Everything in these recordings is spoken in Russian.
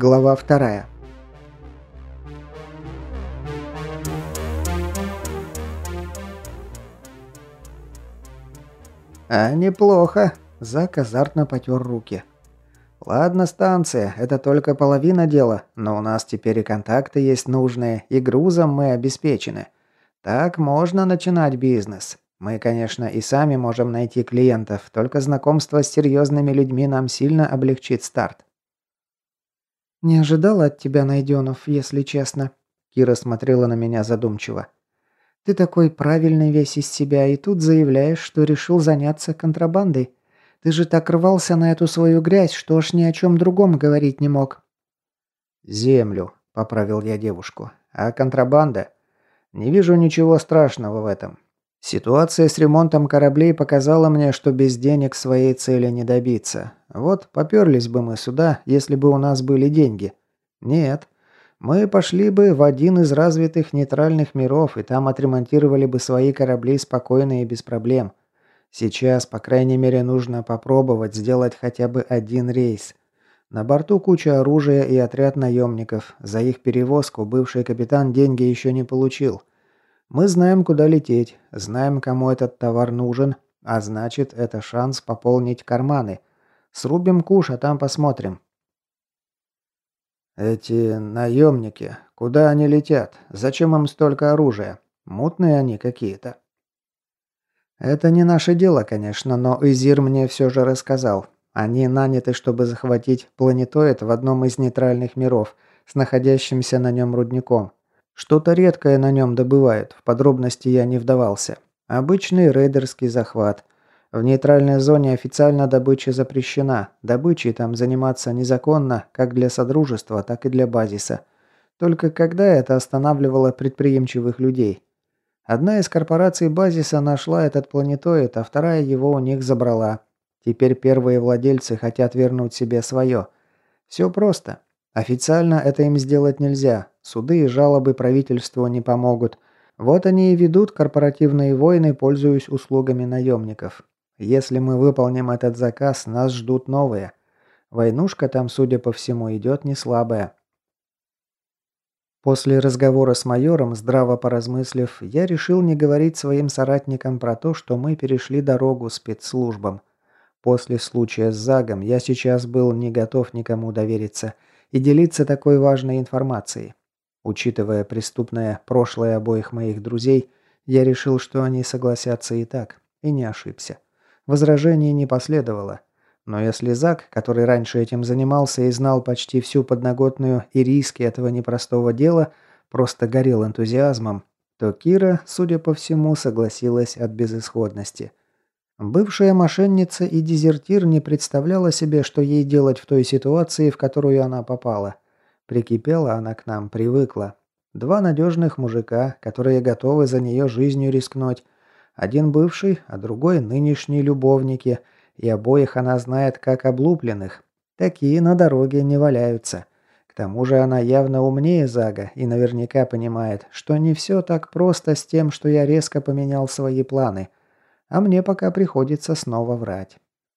Глава вторая. «А неплохо», – Зак азартно потер руки. «Ладно, станция, это только половина дела, но у нас теперь и контакты есть нужные, и грузом мы обеспечены. Так можно начинать бизнес. Мы, конечно, и сами можем найти клиентов, только знакомство с серьезными людьми нам сильно облегчит старт. «Не ожидала от тебя, Найденов, если честно». Кира смотрела на меня задумчиво. «Ты такой правильный весь из себя, и тут заявляешь, что решил заняться контрабандой. Ты же так рвался на эту свою грязь, что аж ни о чем другом говорить не мог». «Землю», — поправил я девушку. «А контрабанда? Не вижу ничего страшного в этом. Ситуация с ремонтом кораблей показала мне, что без денег своей цели не добиться. Вот поперлись бы мы сюда, если бы у нас были деньги. Нет. Мы пошли бы в один из развитых нейтральных миров, и там отремонтировали бы свои корабли спокойно и без проблем. Сейчас, по крайней мере, нужно попробовать сделать хотя бы один рейс. На борту куча оружия и отряд наемников. За их перевозку бывший капитан деньги еще не получил. Мы знаем, куда лететь, знаем, кому этот товар нужен, а значит, это шанс пополнить карманы. Срубим куш, а там посмотрим. Эти наемники, куда они летят? Зачем им столько оружия? Мутные они какие-то. Это не наше дело, конечно, но Изир мне все же рассказал. Они наняты, чтобы захватить планетоид в одном из нейтральных миров с находящимся на нем рудником. Что-то редкое на нем добывают, в подробности я не вдавался. Обычный рейдерский захват. В нейтральной зоне официально добыча запрещена. Добычей там заниматься незаконно, как для Содружества, так и для базиса. Только когда это останавливало предприимчивых людей? Одна из корпораций базиса нашла этот планетоид, а вторая его у них забрала. Теперь первые владельцы хотят вернуть себе свое. Все просто. Официально это им сделать нельзя. Суды и жалобы правительству не помогут. Вот они и ведут корпоративные войны, пользуясь услугами наемников. Если мы выполним этот заказ, нас ждут новые. Войнушка там, судя по всему, идет не слабая. После разговора с майором, здраво поразмыслив, я решил не говорить своим соратникам про то, что мы перешли дорогу спецслужбам. После случая с Загом я сейчас был не готов никому довериться – и делиться такой важной информацией. Учитывая преступное прошлое обоих моих друзей, я решил, что они согласятся и так, и не ошибся. Возражений не последовало. Но если Зак, который раньше этим занимался и знал почти всю подноготную и риски этого непростого дела, просто горел энтузиазмом, то Кира, судя по всему, согласилась от безысходности. Бывшая мошенница и дезертир не представляла себе, что ей делать в той ситуации, в которую она попала. Прикипела она к нам, привыкла. Два надежных мужика, которые готовы за нее жизнью рискнуть. Один бывший, а другой нынешний любовники. И обоих она знает как облупленных. Такие на дороге не валяются. К тому же она явно умнее Зага и наверняка понимает, что не все так просто с тем, что я резко поменял свои планы – а мне пока приходится снова врать.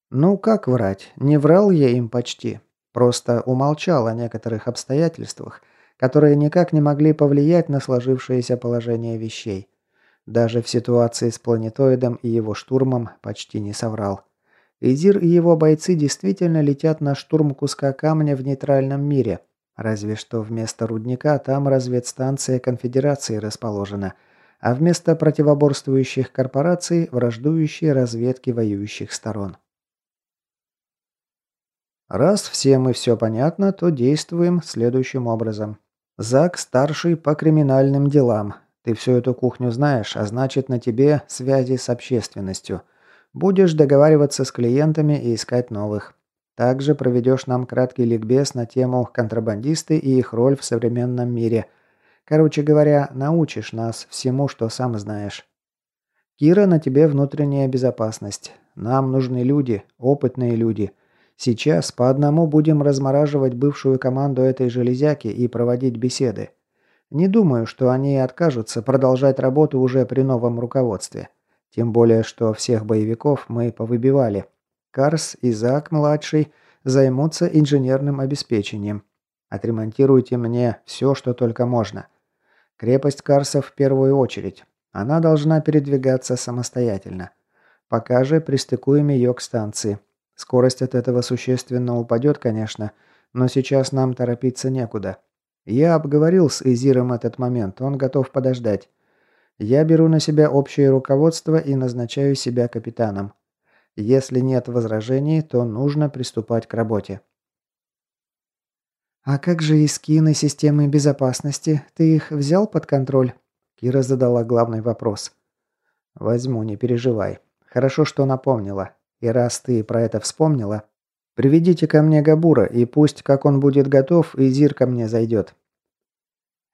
Ну как врать? Не врал я им почти. Просто умолчал о некоторых обстоятельствах, которые никак не могли повлиять на сложившееся положение вещей. Даже в ситуации с планетоидом и его штурмом почти не соврал. Изир и его бойцы действительно летят на штурм куска камня в нейтральном мире. Разве что вместо рудника там разведстанция конфедерации расположена – а вместо противоборствующих корпораций – враждующие разведки воюющих сторон. Раз всем и все понятно, то действуем следующим образом. Зак старший по криминальным делам. Ты всю эту кухню знаешь, а значит на тебе связи с общественностью. Будешь договариваться с клиентами и искать новых. Также проведешь нам краткий ликбез на тему контрабандисты и их роль в современном мире – Короче говоря, научишь нас всему, что сам знаешь. Кира, на тебе внутренняя безопасность. Нам нужны люди, опытные люди. Сейчас по одному будем размораживать бывшую команду этой железяки и проводить беседы. Не думаю, что они откажутся продолжать работу уже при новом руководстве. Тем более, что всех боевиков мы повыбивали. Карс и Зак-младший займутся инженерным обеспечением. Отремонтируйте мне все, что только можно. Крепость Карсов в первую очередь. Она должна передвигаться самостоятельно. Пока же пристыкуем ее к станции. Скорость от этого существенно упадет, конечно, но сейчас нам торопиться некуда. Я обговорил с Изиром этот момент, он готов подождать. Я беру на себя общее руководство и назначаю себя капитаном. Если нет возражений, то нужно приступать к работе. «А как же искины системы безопасности? Ты их взял под контроль?» Кира задала главный вопрос. «Возьму, не переживай. Хорошо, что напомнила. И раз ты про это вспомнила, приведите ко мне Габура, и пусть, как он будет готов, Изир ко мне зайдет».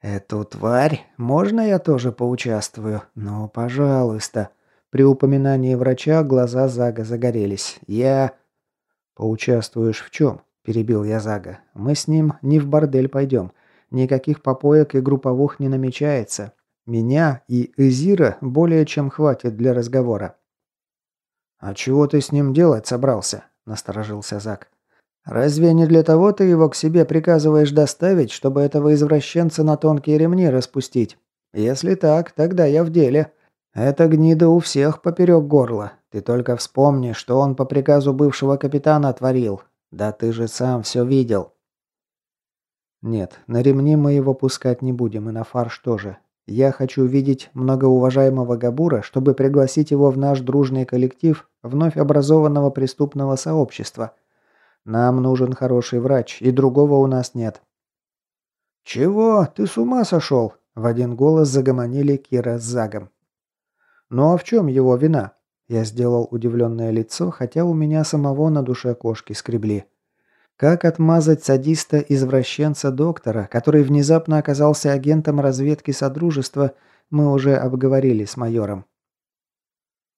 «Эту тварь? Можно я тоже поучаствую? Ну, пожалуйста». При упоминании врача глаза Зага загорелись. «Я...» «Поучаствуешь в чем?» – перебил я Зага. «Мы с ним не в бордель пойдем. Никаких попоек и групповух не намечается. Меня и Эзира более чем хватит для разговора». «А чего ты с ним делать собрался?» – насторожился Заг. «Разве не для того ты его к себе приказываешь доставить, чтобы этого извращенца на тонкие ремни распустить? Если так, тогда я в деле. Это гнида у всех поперек горла. Ты только вспомни, что он по приказу бывшего капитана творил. Да ты же сам все видел». «Нет, на ремни мы его пускать не будем, и на фарш тоже. Я хочу видеть многоуважаемого Габура, чтобы пригласить его в наш дружный коллектив вновь образованного преступного сообщества. Нам нужен хороший врач, и другого у нас нет». «Чего? Ты с ума сошел?» – в один голос загомонили Кира с Загом. «Ну а в чем его вина?» Я сделал удивленное лицо, хотя у меня самого на душе кошки скребли. Как отмазать садиста-извращенца-доктора, который внезапно оказался агентом разведки Содружества, мы уже обговорили с майором.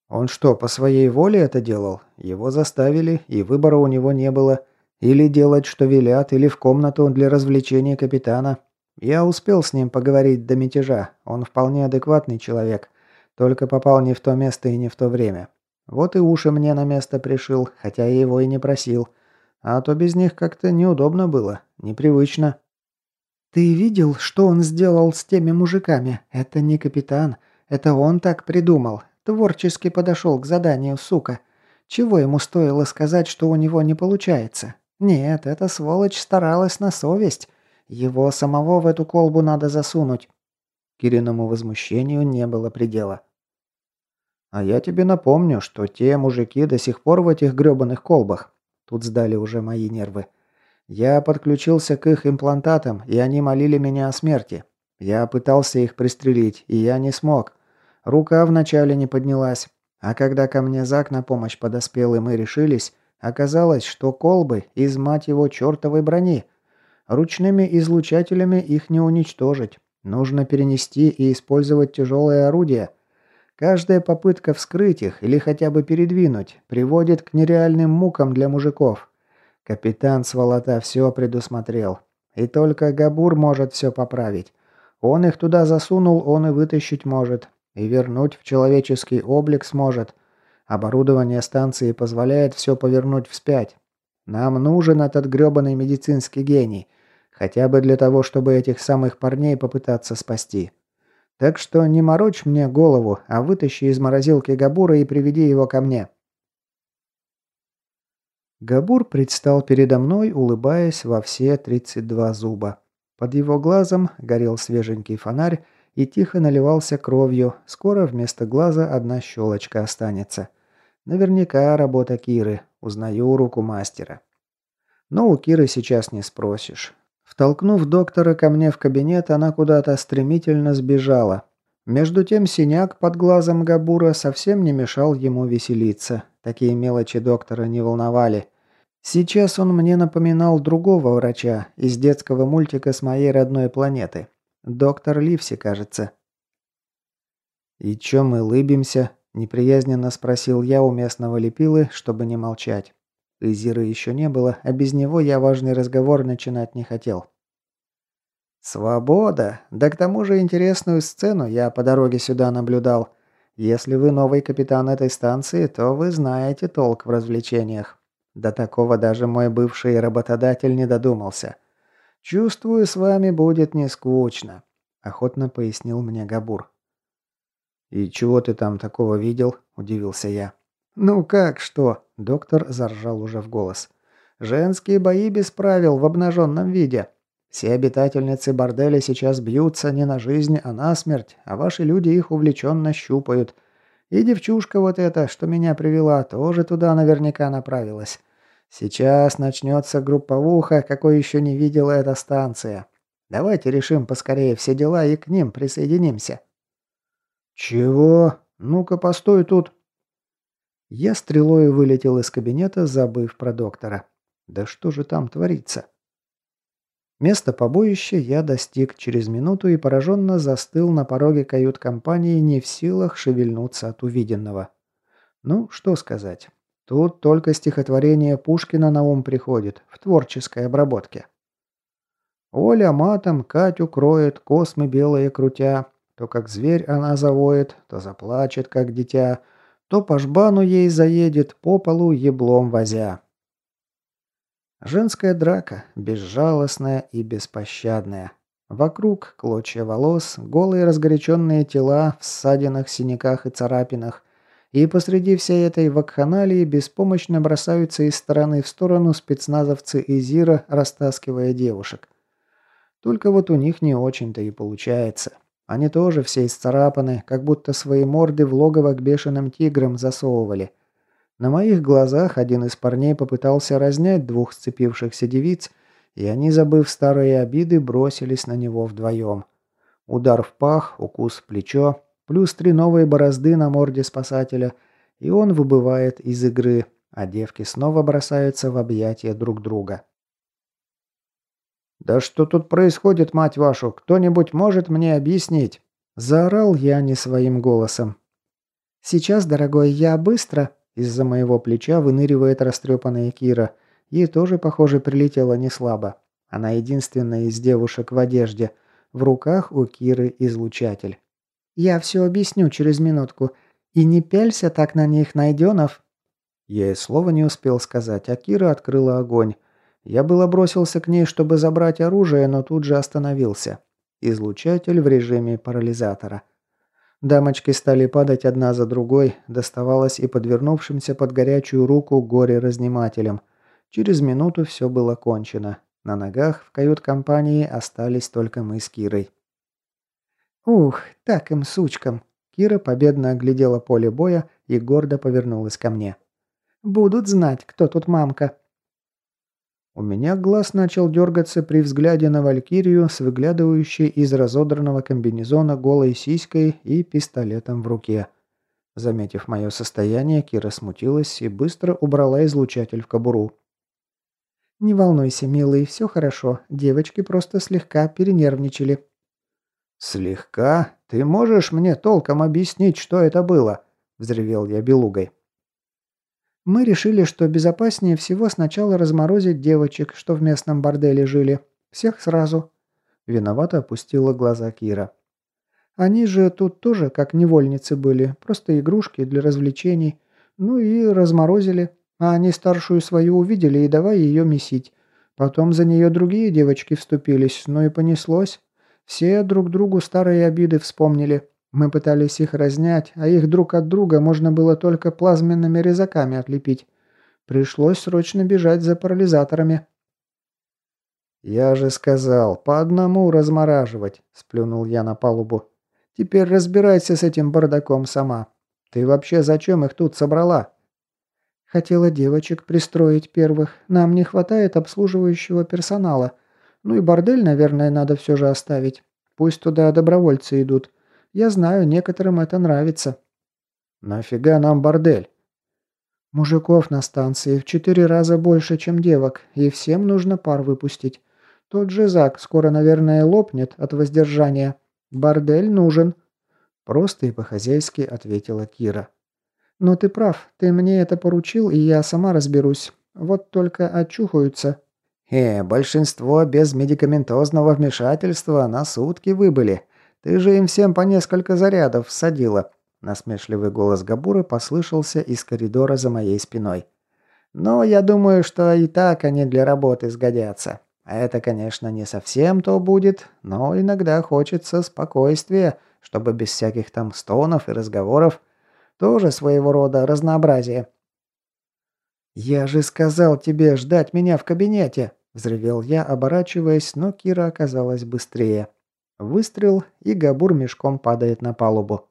Он что, по своей воле это делал? Его заставили, и выбора у него не было. Или делать, что велят, или в комнату для развлечения капитана. Я успел с ним поговорить до мятежа. Он вполне адекватный человек. Только попал не в то место и не в то время. Вот и уши мне на место пришил, хотя я его и не просил. А то без них как-то неудобно было, непривычно. «Ты видел, что он сделал с теми мужиками? Это не капитан. Это он так придумал. Творчески подошел к заданию, сука. Чего ему стоило сказать, что у него не получается? Нет, эта сволочь старалась на совесть. Его самого в эту колбу надо засунуть». Кириному возмущению не было предела. «А я тебе напомню, что те мужики до сих пор в этих грёбаных колбах. Тут сдали уже мои нервы. Я подключился к их имплантатам, и они молили меня о смерти. Я пытался их пристрелить, и я не смог. Рука вначале не поднялась. А когда ко мне Зак на помощь подоспел, и мы решились, оказалось, что колбы из, мать его, чертовой брони. Ручными излучателями их не уничтожить. Нужно перенести и использовать тяжелое орудие – Каждая попытка вскрыть их или хотя бы передвинуть приводит к нереальным мукам для мужиков. Капитан Сволота все предусмотрел. И только Габур может все поправить. Он их туда засунул, он и вытащить может. И вернуть в человеческий облик сможет. Оборудование станции позволяет все повернуть вспять. Нам нужен этот грёбаный медицинский гений. Хотя бы для того, чтобы этих самых парней попытаться спасти. Так что не морочь мне голову, а вытащи из морозилки Габура и приведи его ко мне». Габур предстал передо мной, улыбаясь во все 32 зуба. Под его глазом горел свеженький фонарь и тихо наливался кровью. Скоро вместо глаза одна щелочка останется. Наверняка работа Киры. Узнаю руку мастера. Но у Киры сейчас не спросишь. Втолкнув доктора ко мне в кабинет, она куда-то стремительно сбежала. Между тем синяк под глазом Габура совсем не мешал ему веселиться. Такие мелочи доктора не волновали. Сейчас он мне напоминал другого врача из детского мультика с моей родной планеты. Доктор Ливси, кажется. «И чё мы лыбимся?» – неприязненно спросил я у местного лепилы, чтобы не молчать. Изиры еще не было, а без него я важный разговор начинать не хотел. «Свобода! Да к тому же интересную сцену я по дороге сюда наблюдал. Если вы новый капитан этой станции, то вы знаете толк в развлечениях. До такого даже мой бывший работодатель не додумался. «Чувствую, с вами будет не скучно», – охотно пояснил мне Габур. «И чего ты там такого видел?» – удивился я. «Ну как что?» – доктор заржал уже в голос. «Женские бои без правил в обнаженном виде. Все обитательницы борделя сейчас бьются не на жизнь, а на смерть, а ваши люди их увлеченно щупают. И девчушка вот эта, что меня привела, тоже туда наверняка направилась. Сейчас начнется групповуха, какой еще не видела эта станция. Давайте решим поскорее все дела и к ним присоединимся». «Чего? Ну-ка, постой тут!» Я стрелой вылетел из кабинета, забыв про доктора. «Да что же там творится?» Место побоища я достиг через минуту и пораженно застыл на пороге кают-компании, не в силах шевельнуться от увиденного. Ну, что сказать. Тут только стихотворение Пушкина на ум приходит, в творческой обработке. Оля матом Катю кроет, космы белые крутя, то как зверь она завоет, то заплачет, как дитя, то по жбану ей заедет, по полу еблом возя. Женская драка, безжалостная и беспощадная. Вокруг клочья волос, голые разгоряченные тела в ссадинах, синяках и царапинах. И посреди всей этой вакханалии беспомощно бросаются из стороны в сторону спецназовцы Изира, растаскивая девушек. Только вот у них не очень-то и получается. Они тоже все исцарапаны, как будто свои морды в логово к бешеным тиграм засовывали. На моих глазах один из парней попытался разнять двух сцепившихся девиц, и они, забыв старые обиды, бросились на него вдвоем. Удар в пах, укус в плечо, плюс три новые борозды на морде спасателя, и он выбывает из игры, а девки снова бросаются в объятия друг друга. «Да что тут происходит, мать вашу? Кто-нибудь может мне объяснить?» Заорал я не своим голосом. «Сейчас, дорогой, я быстро», из-за моего плеча выныривает растрепанная Кира. Ей тоже, похоже, прилетело не слабо. Она единственная из девушек в одежде. В руках у Киры излучатель. «Я все объясню через минутку. И не пялься так на них, Найденов!» Я и слова не успел сказать, а Кира открыла огонь. Я было бросился к ней, чтобы забрать оружие, но тут же остановился. Излучатель в режиме парализатора. Дамочки стали падать одна за другой, доставалось и подвернувшимся под горячую руку горе-разнимателям. Через минуту все было кончено. На ногах в кают-компании остались только мы с Кирой. «Ух, так им, сучкам!» Кира победно оглядела поле боя и гордо повернулась ко мне. «Будут знать, кто тут мамка!» У меня глаз начал дергаться при взгляде на Валькирию с выглядывающей из разодранного комбинезона голой сиськой и пистолетом в руке. Заметив мое состояние, Кира смутилась и быстро убрала излучатель в кобуру. «Не волнуйся, милый, все хорошо. Девочки просто слегка перенервничали». «Слегка? Ты можешь мне толком объяснить, что это было?» – взревел я белугой. Мы решили, что безопаснее всего сначала разморозить девочек, что в местном борделе жили. Всех сразу. Виновато опустила глаза Кира. Они же тут тоже как невольницы были, просто игрушки для развлечений. Ну и разморозили. А они старшую свою увидели и давай ее месить. Потом за нее другие девочки вступились, ну и понеслось. Все друг другу старые обиды вспомнили. Мы пытались их разнять, а их друг от друга можно было только плазменными резаками отлепить. Пришлось срочно бежать за парализаторами. «Я же сказал, по одному размораживать», – сплюнул я на палубу. «Теперь разбирайся с этим бардаком сама. Ты вообще зачем их тут собрала?» «Хотела девочек пристроить первых. Нам не хватает обслуживающего персонала. Ну и бордель, наверное, надо все же оставить. Пусть туда добровольцы идут. Я знаю, некоторым это нравится». «Нафига нам бордель?» «Мужиков на станции в четыре раза больше, чем девок, и всем нужно пар выпустить. Тот же Зак скоро, наверное, лопнет от воздержания. Бордель нужен». Просто и по-хозяйски ответила Кира. «Но ты прав, ты мне это поручил, и я сама разберусь. Вот только очухаются». «Э, большинство без медикаментозного вмешательства на сутки выбыли. Ты же им всем по несколько зарядов всадила». Насмешливый голос Габуры послышался из коридора за моей спиной. «Но я думаю, что и так они для работы сгодятся. Это, конечно, не совсем то будет, но иногда хочется спокойствия, чтобы без всяких там стонов и разговоров. Тоже своего рода разнообразие. «Я же сказал тебе ждать меня в кабинете!» – взревел я, оборачиваясь, но Кира оказалась быстрее. Выстрел, и Габур мешком падает на палубу.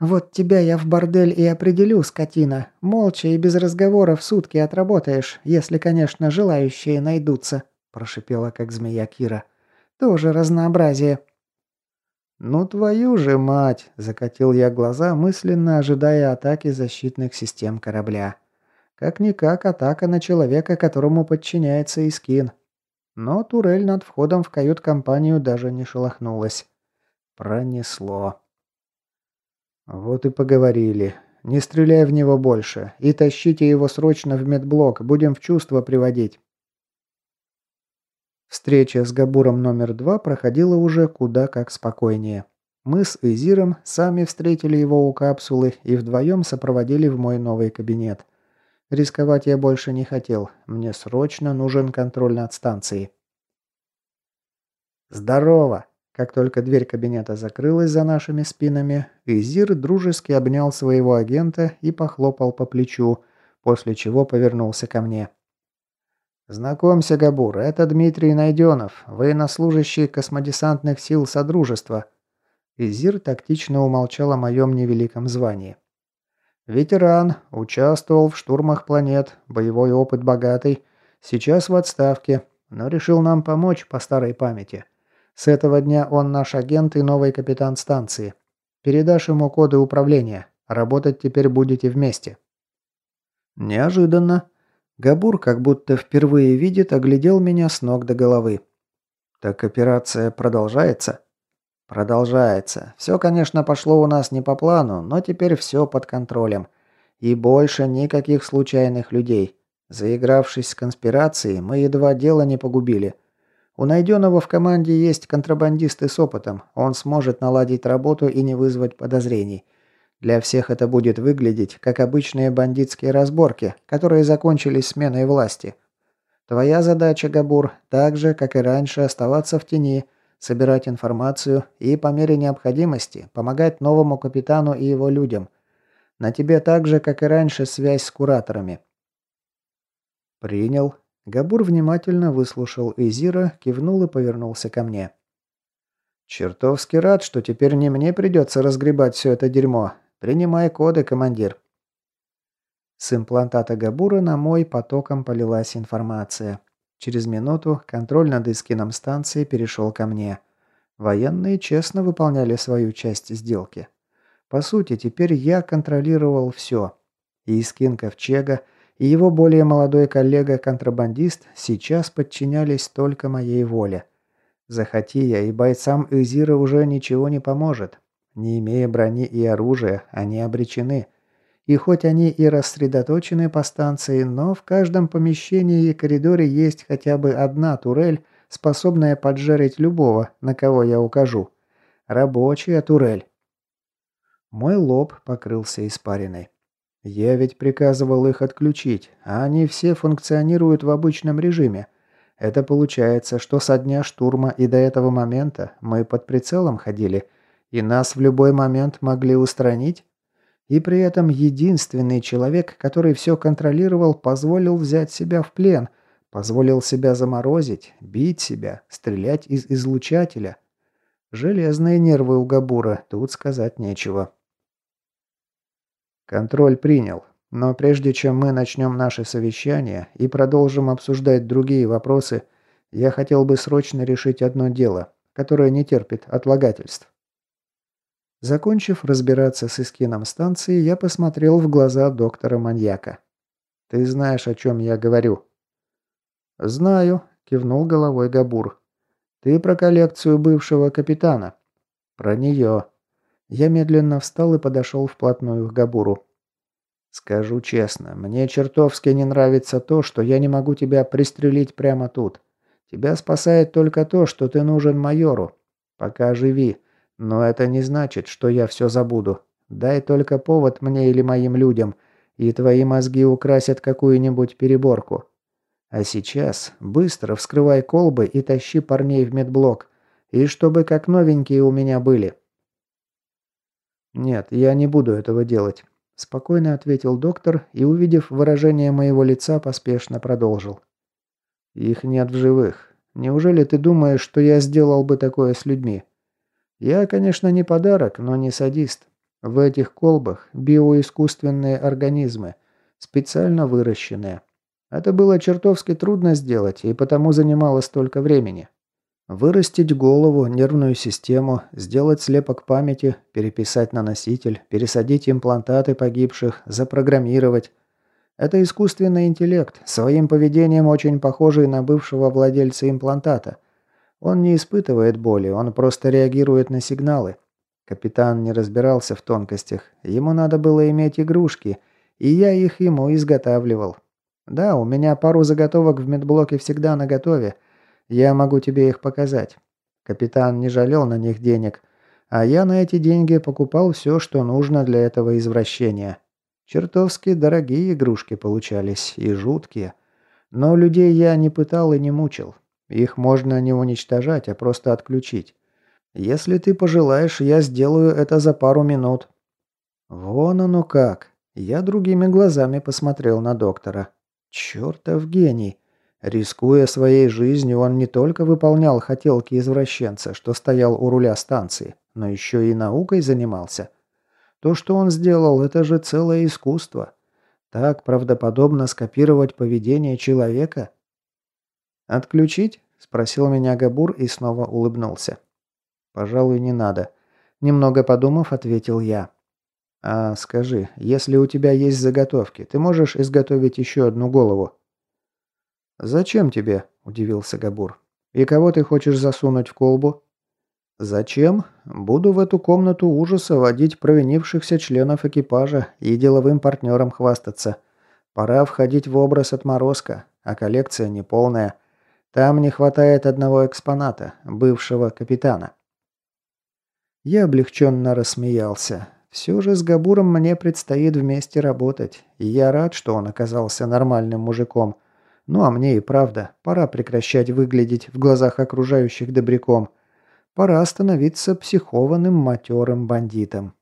«Вот тебя я в бордель и определю, скотина. Молча и без разговоров сутки отработаешь, если, конечно, желающие найдутся», – прошипела как змея Кира. «Тоже разнообразие». «Ну твою же мать!» – закатил я глаза, мысленно ожидая атаки защитных систем корабля. Как-никак атака на человека, которому подчиняется Искин. Но турель над входом в кают-компанию даже не шелохнулась. Пронесло. Вот и поговорили. Не стреляй в него больше. И тащите его срочно в медблок. Будем в чувство приводить. Встреча с Габуром номер два проходила уже куда как спокойнее. Мы с Изиром сами встретили его у капсулы и вдвоем сопроводили в мой новый кабинет. Рисковать я больше не хотел. Мне срочно нужен контроль над станцией. «Здорово!» Как только дверь кабинета закрылась за нашими спинами, Изир дружески обнял своего агента и похлопал по плечу, после чего повернулся ко мне. «Знакомься, Габур, это Дмитрий Найденов, военнослужащий космодесантных сил Содружества». Изир тактично умолчал о моем невеликом звании. «Ветеран, участвовал в штурмах планет, боевой опыт богатый, сейчас в отставке, но решил нам помочь по старой памяти». С этого дня он наш агент и новый капитан станции. Передашь ему коды управления. Работать теперь будете вместе». Неожиданно. Габур, как будто впервые видит, оглядел меня с ног до головы. «Так операция продолжается?» «Продолжается. Все, конечно, пошло у нас не по плану, но теперь все под контролем. И больше никаких случайных людей. Заигравшись с конспирацией, мы едва дело не погубили. У найденного в команде есть контрабандисты с опытом. Он сможет наладить работу и не вызвать подозрений. Для всех это будет выглядеть как обычные бандитские разборки, которые закончились сменой власти. Твоя задача, Габур, так же, как и раньше, оставаться в тени, собирать информацию и, по мере необходимости, помогать новому капитану и его людям. На тебе так же, как и раньше, связь с кураторами. Принял. Габур внимательно выслушал Изира, кивнул и повернулся ко мне. «Чертовски рад, что теперь не мне придется разгребать все это дерьмо. Принимай коды, командир». С имплантата Габура на мой потоком полилась информация. Через минуту контроль над эскином станции перешел ко мне. Военные честно выполняли свою часть сделки. По сути, теперь я контролировал все. И эскин Ковчега, и его более молодой коллега-контрабандист сейчас подчинялись только моей воле. Захоти я, и бойцам Изира уже ничего не поможет. Не имея брони и оружия, они обречены. И хоть они и рассредоточены по станции, но в каждом помещении и коридоре есть хотя бы одна турель, способная поджарить любого, на кого я укажу. Рабочая турель. Мой лоб покрылся испариной. Я ведь приказывал их отключить, а они все функционируют в обычном режиме. Это получается, что со дня штурма и до этого момента мы под прицелом ходили, и нас в любой момент могли устранить? И при этом единственный человек, который все контролировал, позволил взять себя в плен, позволил себя заморозить, бить себя, стрелять из излучателя. Железные нервы у Габура, тут сказать нечего. Контроль принял. Но прежде чем мы начнем наше совещание и продолжим обсуждать другие вопросы, я хотел бы срочно решить одно дело, которое не терпит отлагательств. Закончив разбираться с эскином станции, я посмотрел в глаза доктора-маньяка. «Ты знаешь, о чем я говорю?» «Знаю», – кивнул головой Габур. «Ты про коллекцию бывшего капитана?» «Про нее. Я медленно встал и подошел вплотную к Габуру. «Скажу честно, мне чертовски не нравится то, что я не могу тебя пристрелить прямо тут. Тебя спасает только то, что ты нужен майору. Пока живи. Но это не значит, что я все забуду. Дай только повод мне или моим людям, и твои мозги украсят какую-нибудь переборку. А сейчас быстро вскрывай колбы и тащи парней в медблок. И чтобы как новенькие у меня были». «Нет, я не буду этого делать», – спокойно ответил доктор и, увидев выражение моего лица, поспешно продолжил. «Их нет в живых. Неужели ты думаешь, что я сделал бы такое с людьми? Я, конечно, не подарок, но не садист. В этих колбах биоискусственные организмы, специально выращенные. Это было чертовски трудно сделать, и потому занимало столько времени. Вырастить голову, нервную систему, сделать слепок памяти, переписать на носитель, пересадить имплантаты погибших, запрограммировать. Это искусственный интеллект, своим поведением очень похожий на бывшего владельца имплантата. Он не испытывает боли, он просто реагирует на сигналы. Капитан не разбирался в тонкостях, ему надо было иметь игрушки, и я их ему изготавливал. Да, у меня пару заготовок в медблоке всегда наготове, я могу тебе их показать. Капитан не жалел на них денег, а я на эти деньги покупал все, что нужно для этого извращения. Чертовски дорогие игрушки получались и жуткие. Но людей я не пытал и не мучил. Их можно не уничтожать, а просто отключить. Если ты пожелаешь, я сделаю это за пару минут». «Вон оно как!» Я другими глазами посмотрел на доктора. «Чертов гений! Рискуя своей жизнью, он не только выполнял хотелки извращенца, что стоял у руля станции, но еще и наукой занимался. То, что он сделал, это же целое искусство. Так правдоподобно скопировать поведение человека. «Отключить?» – спросил меня Габур и снова улыбнулся. «Пожалуй, не надо». Немного подумав, ответил я. «А скажи, если у тебя есть заготовки, ты можешь изготовить еще одну голову?» «Зачем тебе?» – удивился Габур. «И кого ты хочешь засунуть в колбу?» «Зачем? Буду в эту комнату ужаса водить провинившихся членов экипажа и деловым партнерам хвастаться. Пора входить в образ отморозка, а коллекция неполная. Там не хватает одного экспоната, бывшего капитана». Я облегченно рассмеялся. Все же с Габуром мне предстоит вместе работать, и я рад, что он оказался нормальным мужиком – ну а мне и правда, пора прекращать выглядеть в глазах окружающих добряком. Пора становиться психованным матерым бандитом.